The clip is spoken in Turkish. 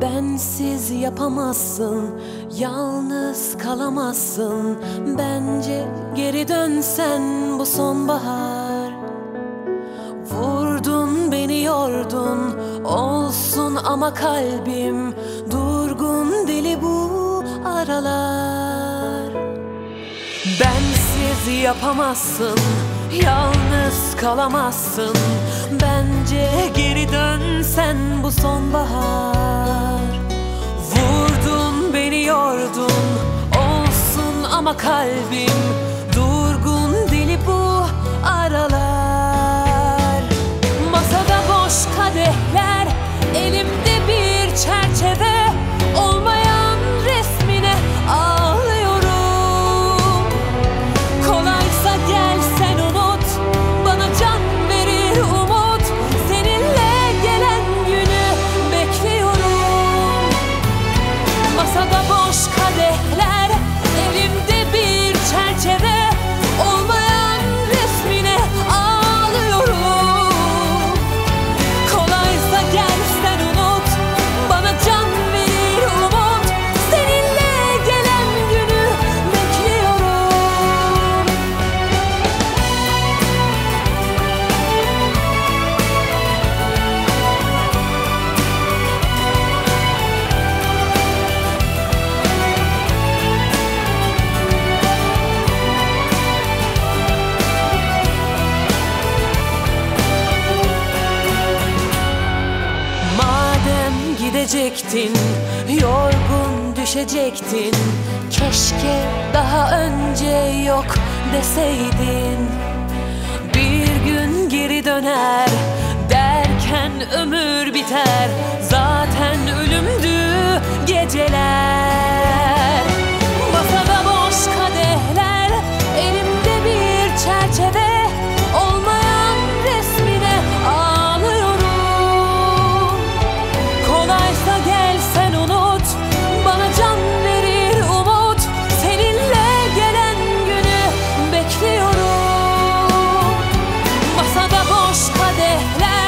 Bensiz yapamazsın, yalnız kalamazsın. Bence geri dönsen bu sonbahar. Vurdun beni yordun, olsun ama kalbim Durgun deli bu aralar. Bensiz yapamazsın, yalnız kalamazsın. Bence geri dönsen bu sonbahar. sordun. Olsun ama kalbim gidecektin Yorgun düşecektin. Keşke daha önce yok deseydin. Bir gün geri döner πως πάντε